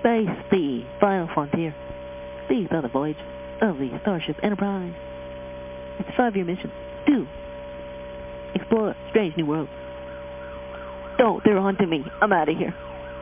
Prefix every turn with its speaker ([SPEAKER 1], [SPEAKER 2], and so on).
[SPEAKER 1] space, the final frontier. These are the voyage of the Starship Enterprise. It's a five-year mission. Do explore strange new worlds. Don't, they're on to me. I'm out of here.